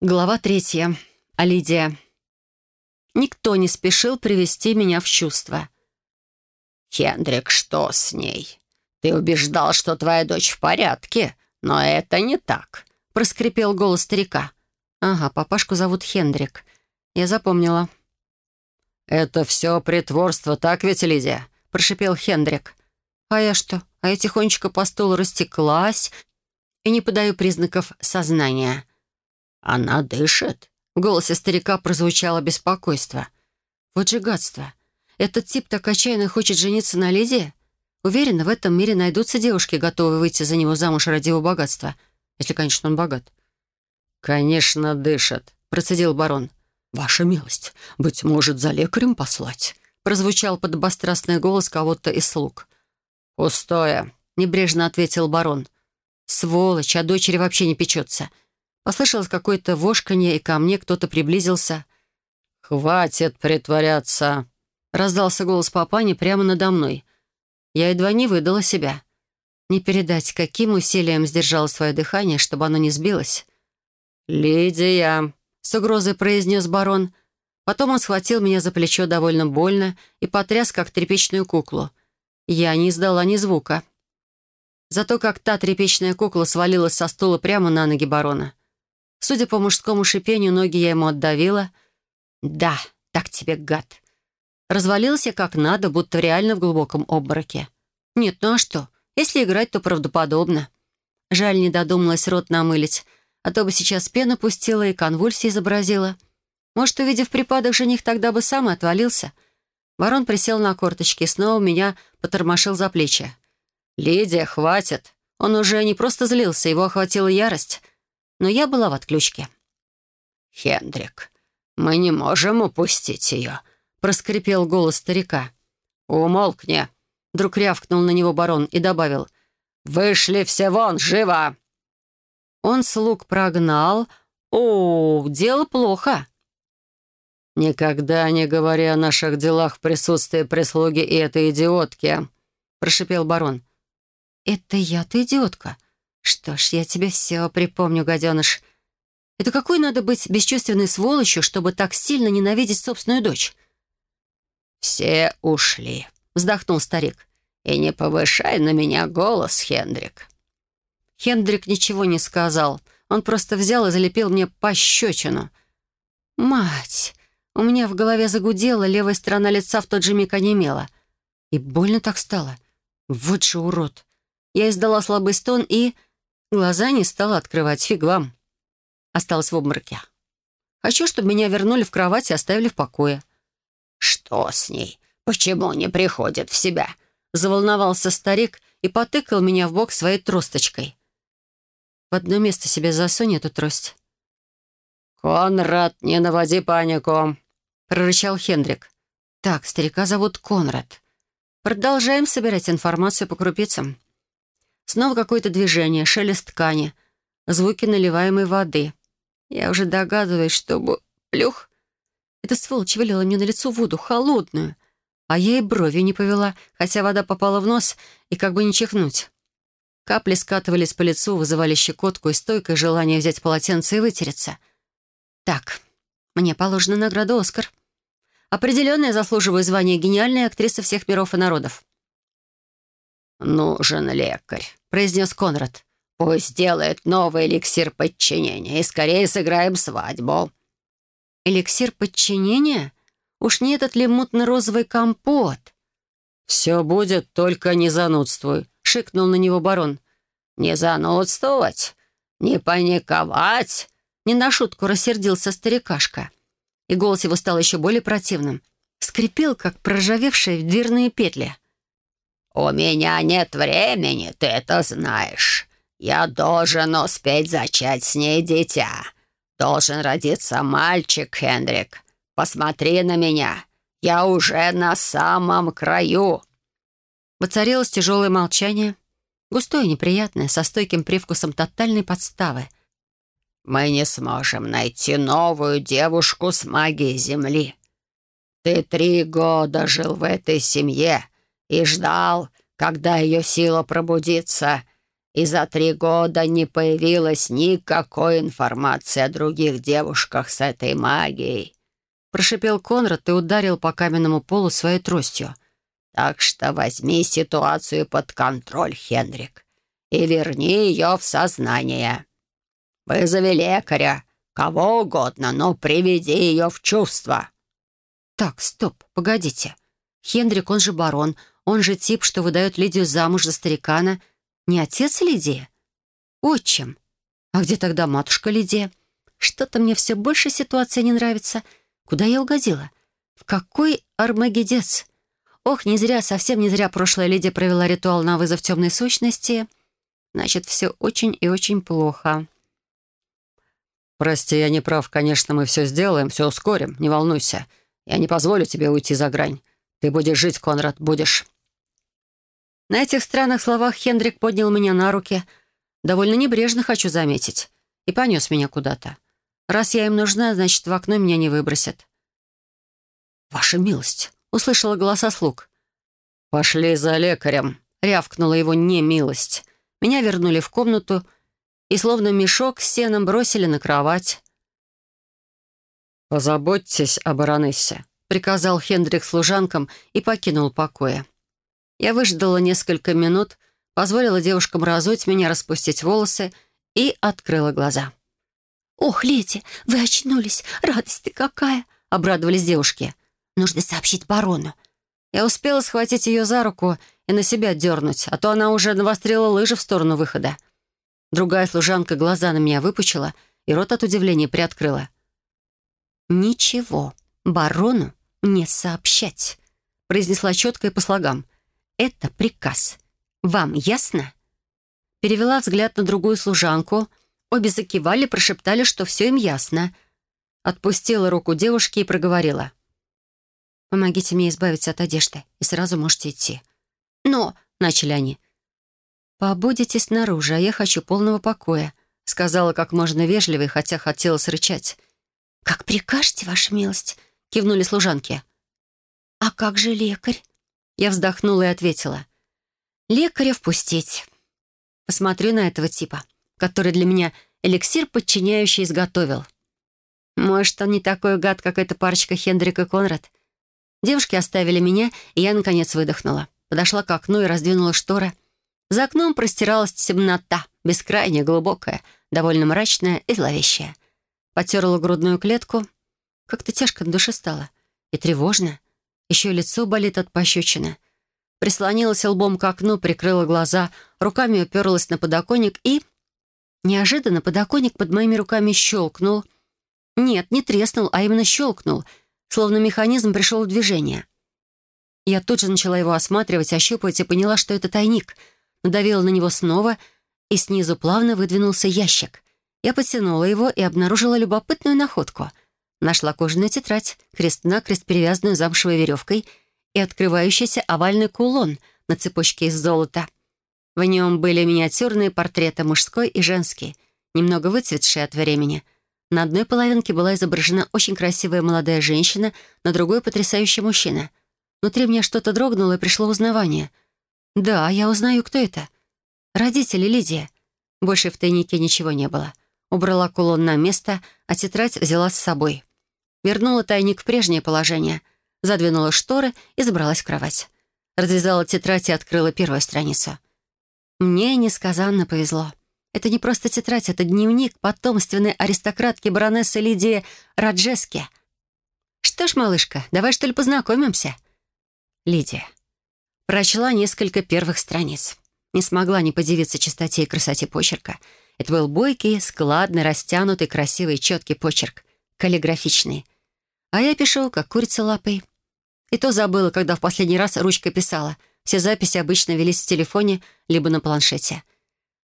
Глава третья. Алидия. Никто не спешил привести меня в чувство. «Хендрик, что с ней? Ты убеждал, что твоя дочь в порядке, но это не так», — проскрипел голос старика. «Ага, папашку зовут Хендрик. Я запомнила». «Это все притворство, так ведь, Лидия?» — прошипел Хендрик. «А я что? А я тихонечко по столу растеклась и не подаю признаков сознания». «Она дышит?» В голосе старика прозвучало беспокойство. «Вот же гадство! Этот тип так отчаянно хочет жениться на Лидии? Уверена, в этом мире найдутся девушки, готовые выйти за него замуж ради его богатства. Если, конечно, он богат». «Конечно, дышит», — процедил барон. «Ваша милость, быть может, за лекарем послать?» Прозвучал подобострастный голос кого-то из слуг. «Пустое», — небрежно ответил барон. «Сволочь, а дочери вообще не печется. Послышалось какое-то вошканье, и ко мне кто-то приблизился. «Хватит притворяться!» Раздался голос папани прямо надо мной. Я едва не выдала себя. Не передать, каким усилием сдержала свое дыхание, чтобы оно не сбилось. «Лидия!» — с угрозой произнес барон. Потом он схватил меня за плечо довольно больно и потряс, как тряпичную куклу. Я не издала ни звука. Зато как та тряпичная кукла свалилась со стула прямо на ноги барона. Судя по мужскому шипению, ноги я ему отдавила. «Да, так тебе, гад!» Развалился как надо, будто реально в глубоком обмороке. Нет, ну а что? Если играть, то правдоподобно. Жаль, не додумалась рот намылить, а то бы сейчас пену пустила и конвульсии изобразила. Может, увидев припадок, жених тогда бы сам отвалился. Ворон присел на корточки и снова меня потормошил за плечи. «Лидия, хватит!» Он уже не просто злился, его охватила ярость но я была в отключке. «Хендрик, мы не можем упустить ее», — проскрипел голос старика. «Умолкни», — вдруг рявкнул на него барон и добавил. «Вышли все вон, живо!» Он слуг прогнал. «О, дело плохо!» «Никогда не говори о наших делах в присутствии прислуги и этой идиотки», — прошипел барон. «Это я-то идиотка?» «Что ж, я тебе все припомню, гаденыш. Это какой надо быть бесчувственной сволочью, чтобы так сильно ненавидеть собственную дочь?» «Все ушли», — вздохнул старик. «И не повышай на меня голос, Хендрик». Хендрик ничего не сказал. Он просто взял и залепил мне пощечину. «Мать!» У меня в голове загудело, левая сторона лица в тот же миг онемела. И больно так стало. Вот же урод. Я издала слабый стон и Глаза не стала открывать, фиг вам. Осталась в обмороке. Хочу, чтобы меня вернули в кровать и оставили в покое. «Что с ней? Почему не приходит в себя?» Заволновался старик и потыкал меня в бок своей тросточкой. В одно место себе засунь эту трость. «Конрад, не наводи панику!» — прорычал Хендрик. «Так, старика зовут Конрад. Продолжаем собирать информацию по крупицам. Снова какое-то движение, шелест ткани, звуки наливаемой воды. Я уже догадываюсь, что... Плюх! Эта сволочь вылила мне на лицо воду, холодную. А я и брови не повела, хотя вода попала в нос, и как бы не чихнуть. Капли скатывались по лицу, вызывали щекотку и стойкое желание взять полотенце и вытереться. Так, мне положена награда «Оскар». Определенно я заслуживаю звания гениальной актрисы всех миров и народов. «Нужен лекарь», — произнес Конрад. «Пусть сделает новый эликсир подчинения, и скорее сыграем свадьбу». «Эликсир подчинения? Уж не этот ли мутно-розовый компот?» «Все будет, только не занудствуй», — шикнул на него барон. «Не занудствовать? Не паниковать?» Не на шутку рассердился старикашка. И голос его стал еще более противным. Скрипел, как проржавевшие дверные петли. «У меня нет времени, ты это знаешь. Я должен успеть зачать с ней дитя. Должен родиться мальчик, Хендрик. Посмотри на меня. Я уже на самом краю». Воцарилось тяжелое молчание, густое неприятное, со стойким привкусом тотальной подставы. «Мы не сможем найти новую девушку с магией Земли. Ты три года жил в этой семье» и ждал, когда ее сила пробудится. и за три года не появилось никакой информации о других девушках с этой магией», прошипел Конрад и ударил по каменному полу своей тростью. «Так что возьми ситуацию под контроль, Хенрик, и верни ее в сознание. Вызови лекаря, кого угодно, но приведи ее в чувство». «Так, стоп, погодите. Хендрик, он же барон, он же тип, что выдает Лидию замуж за старикана. Не отец Лидии? Отчим. А где тогда матушка Лидия? Что-то мне все больше ситуация не нравится. Куда я угодила? В какой армагедец? Ох, не зря, совсем не зря прошлая Лидия провела ритуал на вызов темной сущности. Значит, все очень и очень плохо. «Прости, я не прав. Конечно, мы все сделаем, все ускорим. Не волнуйся. Я не позволю тебе уйти за грань. Ты будешь жить, Конрад, будешь». На этих странных словах Хендрик поднял меня на руки, довольно небрежно, хочу заметить, и понес меня куда-то. Раз я им нужна, значит, в окно меня не выбросят. «Ваша милость!» — услышала голоса слуг. «Пошли за лекарем!» — рявкнула его немилость. Меня вернули в комнату и словно мешок с сеном бросили на кровать. «Позаботьтесь о баронессе», — приказал Хендрик служанкам и покинул покоя. Я выждала несколько минут, позволила девушкам разуть меня, распустить волосы и открыла глаза. «Ох, леди, вы очнулись! Радость ты какая!» — обрадовались девушки. «Нужно сообщить барону». Я успела схватить ее за руку и на себя дернуть, а то она уже навострила лыжи в сторону выхода. Другая служанка глаза на меня выпучила и рот от удивления приоткрыла. «Ничего, барону не сообщать», — произнесла четко и по слогам. «Это приказ. Вам ясно?» Перевела взгляд на другую служанку. Обе закивали, прошептали, что все им ясно. Отпустила руку девушки и проговорила. «Помогите мне избавиться от одежды, и сразу можете идти». «Но», — начали они. «Побудете снаружи, а я хочу полного покоя», — сказала как можно вежливее, хотя хотела срычать. «Как прикажете, ваша милость?» — кивнули служанки. «А как же лекарь?» Я вздохнула и ответила. «Лекаря впустить. Посмотрю на этого типа, который для меня эликсир подчиняющий изготовил. Может, он не такой гад, как эта парочка Хендрик и Конрад?» Девушки оставили меня, и я, наконец, выдохнула. Подошла к окну и раздвинула шторы. За окном простиралась темнота, бескрайняя, глубокая, довольно мрачная и зловещая. Потерла грудную клетку. Как-то тяжко на душе стало. И тревожно. Еще лицо болит от пощечины. Прислонилась лбом к окну, прикрыла глаза, руками уперлась на подоконник и... Неожиданно подоконник под моими руками щелкнул. Нет, не треснул, а именно щелкнул, словно механизм пришел в движение. Я тут же начала его осматривать, ощупывать и поняла, что это тайник. Надавила на него снова, и снизу плавно выдвинулся ящик. Я потянула его и обнаружила любопытную находку. Нашла кожаную тетрадь, крест-накрест перевязанную замшевой веревкой и открывающийся овальный кулон на цепочке из золота. В нем были миниатюрные портреты мужской и женский, немного выцветшие от времени. На одной половинке была изображена очень красивая молодая женщина, на другой — потрясающий мужчина. Внутри меня что-то дрогнуло и пришло узнавание. «Да, я узнаю, кто это. Родители Лидия». Больше в тайнике ничего не было убрала кулон на место, а тетрадь взяла с собой. Вернула тайник в прежнее положение, задвинула шторы и забралась в кровать. Развязала тетрадь и открыла первую страницу. Мне несказанно повезло. Это не просто тетрадь, это дневник потомственной аристократки баронессы Лидии Раджески. Что ж, малышка, давай что ли познакомимся? Лидия. Прочла несколько первых страниц. Не смогла не подивиться чистоте и красоте почерка — это был бойкий, складный, растянутый, красивый, четкий почерк. Каллиграфичный. А я пишу, как курица лапой. И то забыла, когда в последний раз ручкой писала. Все записи обычно велись в телефоне либо на планшете.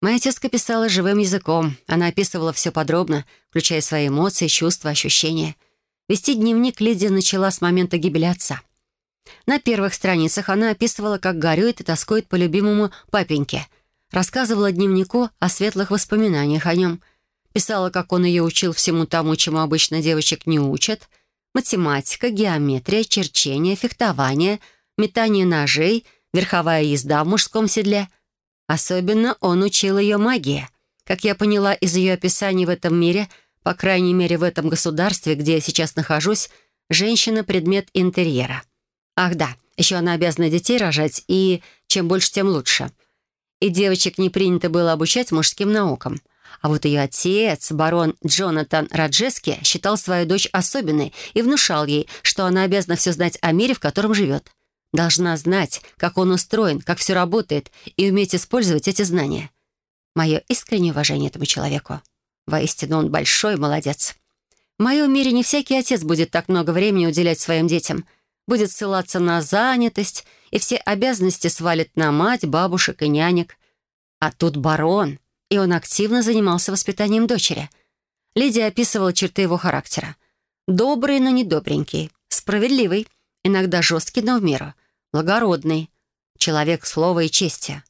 Моя тезка писала живым языком. Она описывала все подробно, включая свои эмоции, чувства, ощущения. Вести дневник Лидия начала с момента гибели отца. На первых страницах она описывала, как горюет и тоскует по любимому папеньке — рассказывала дневнику о светлых воспоминаниях о нем, писала, как он ее учил всему тому, чему обычно девочек не учат, математика, геометрия, черчение, фехтование, метание ножей, верховая езда в мужском седле. Особенно он учил ее магии. Как я поняла из ее описаний в этом мире, по крайней мере в этом государстве, где я сейчас нахожусь, женщина — предмет интерьера. Ах да, еще она обязана детей рожать, и чем больше, тем лучше. И девочек не принято было обучать мужским наукам. А вот ее отец, барон Джонатан Раджески, считал свою дочь особенной и внушал ей, что она обязана все знать о мире, в котором живет. Должна знать, как он устроен, как все работает, и уметь использовать эти знания. Мое искреннее уважение этому человеку. Воистину, он большой молодец. В моем мире не всякий отец будет так много времени уделять своим детям, будет ссылаться на занятость, и все обязанности свалит на мать, бабушек и нянек. А тут барон, и он активно занимался воспитанием дочери. Лидия описывала черты его характера. Добрый, но не добренький, справедливый, иногда жесткий, но в меру, благородный, человек слова и чести.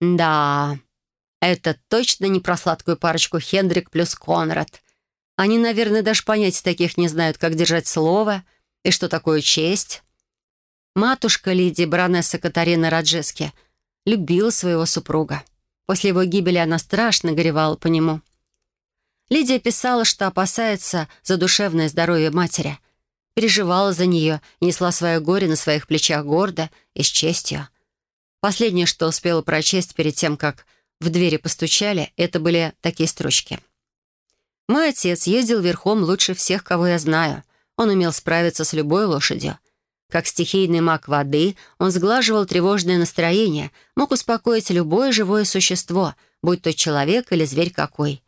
Да, это точно не про сладкую парочку Хендрик плюс Конрад. Они, наверное, даже понятий таких не знают, как держать слово и что такое честь. Матушка Лидии, баронесса Катарина Раджески, любила своего супруга. После его гибели она страшно горевала по нему. Лидия писала, что опасается за душевное здоровье матери — переживала за нее несла свое горе на своих плечах гордо и с честью. Последнее, что успела прочесть перед тем, как в двери постучали, это были такие строчки. «Мой отец ездил верхом лучше всех, кого я знаю. Он умел справиться с любой лошадью. Как стихийный маг воды, он сглаживал тревожное настроение, мог успокоить любое живое существо, будь то человек или зверь какой.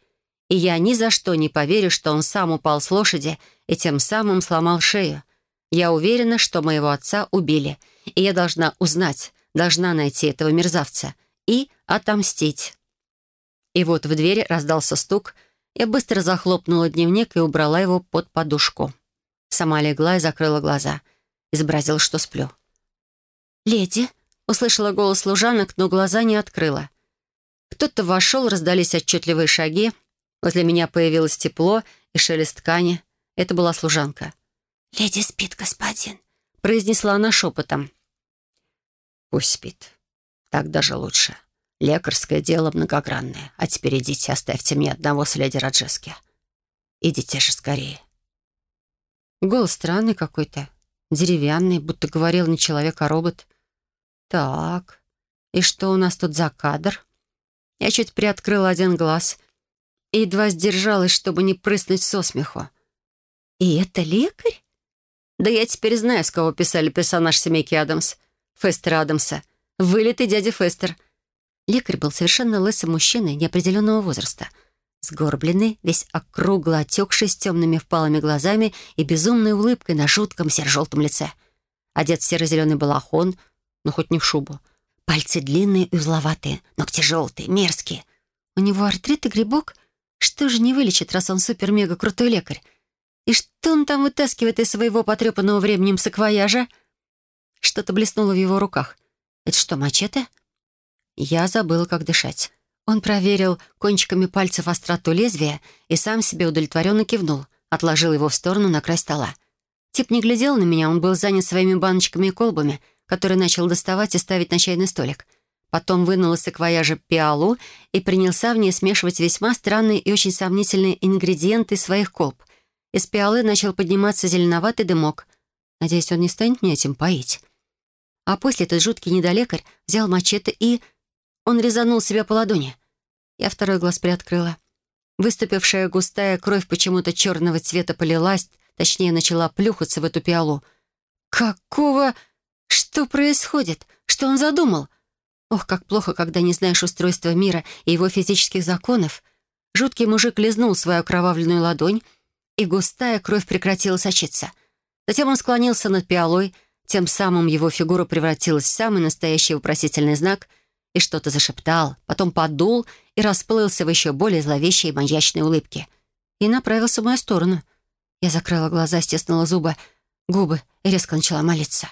И я ни за что не поверю, что он сам упал с лошади и тем самым сломал шею. Я уверена, что моего отца убили, и я должна узнать, должна найти этого мерзавца и отомстить. И вот в двери раздался стук, я быстро захлопнула дневник и убрала его под подушку. Сама легла и закрыла глаза. Изобразила, что сплю. «Леди!» — услышала голос служанок, но глаза не открыла. Кто-то вошел, раздались отчетливые шаги. Возле меня появилось тепло и шелест ткани. Это была служанка. «Леди спит, господин», — произнесла она шепотом. «Пусть спит. Так даже лучше. Лекарское дело многогранное. А теперь идите, оставьте мне одного с леди Раджески. Идите же скорее». Голос странный какой-то, деревянный, будто говорил не человек, а робот. «Так, и что у нас тут за кадр?» Я чуть приоткрыла один глаз и едва сдержалась, чтобы не прыснуть со смеху. «И это лекарь?» «Да я теперь знаю, с кого писали персонаж семейки Адамс. Фестера Адамса. Вылитый дядя Фестер». Лекарь был совершенно лысым мужчиной неопределенного возраста. Сгорбленный, весь округло отекший, с темными впалыми глазами и безумной улыбкой на жутком серо-желтом лице. Одет в серо-зеленый балахон, но хоть не в шубу. Пальцы длинные и узловатые, ногти желтые, мерзкие. У него артрит и грибок? Что же не вылечит, раз он супер-мега-крутой лекарь? И что он там вытаскивает из своего потрепанного временем саквояжа? Что-то блеснуло в его руках. Это что, мачете? Я забыла, как дышать. Он проверил кончиками пальцев остроту лезвия и сам себе удовлетворенно кивнул, отложил его в сторону на край стола. Тип не глядел на меня, он был занят своими баночками и колбами, которые начал доставать и ставить на чайный столик. Потом вынул из саквояжа пиалу и принялся в ней смешивать весьма странные и очень сомнительные ингредиенты своих колб — из пиалы начал подниматься зеленоватый дымок. Надеюсь, он не станет меня этим поить. А после этот жуткий недолекарь взял мачете и... Он резанул себя по ладони. Я второй глаз приоткрыла. Выступившая густая кровь почему-то черного цвета полилась, точнее, начала плюхаться в эту пиалу. «Какого... Что происходит? Что он задумал?» Ох, как плохо, когда не знаешь устройства мира и его физических законов. Жуткий мужик лизнул свою окровавленную ладонь, и густая кровь прекратила сочиться. Затем он склонился над пиалой, тем самым его фигура превратилась в самый настоящий вопросительный знак и что-то зашептал, потом подул и расплылся в еще более зловещей маньячной улыбке. И направился в мою сторону. Я закрыла глаза, стеснула зубы, губы и резко начала молиться.